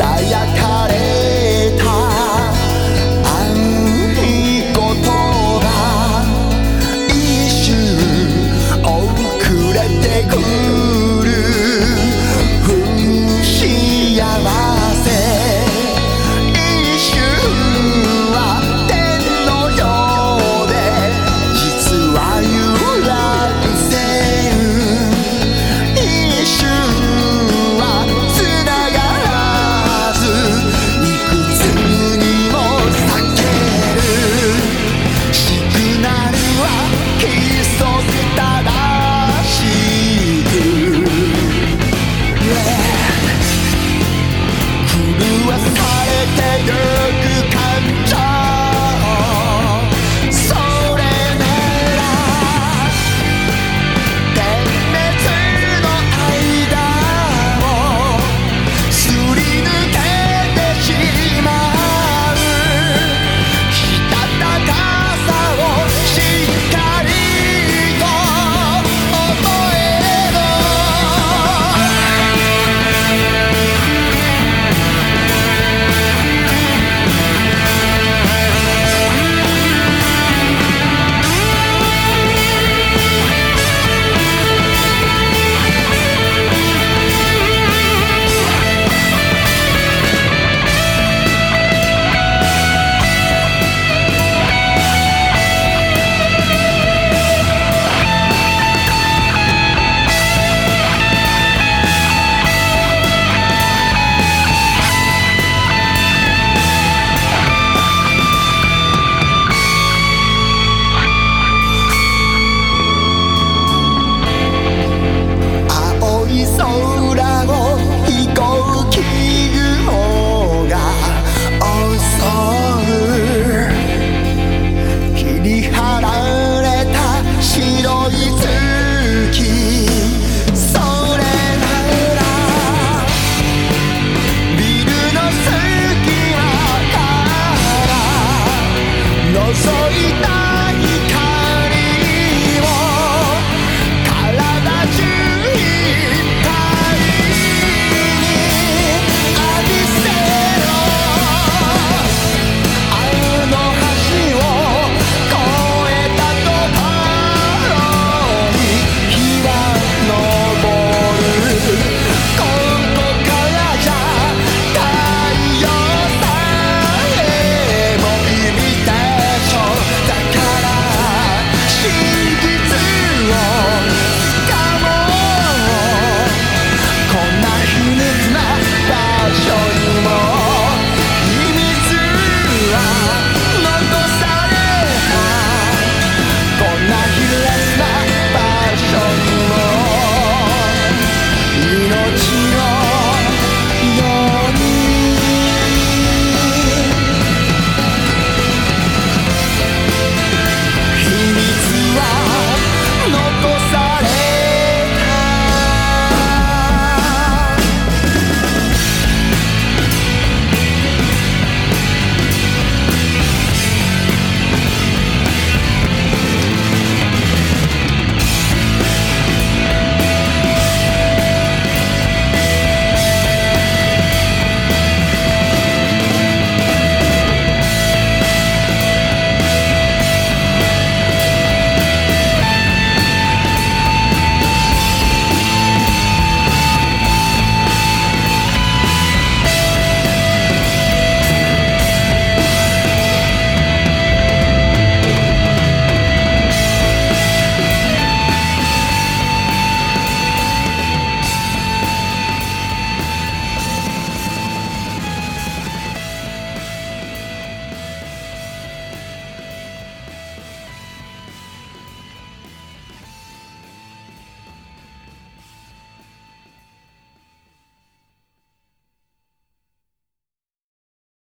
Saya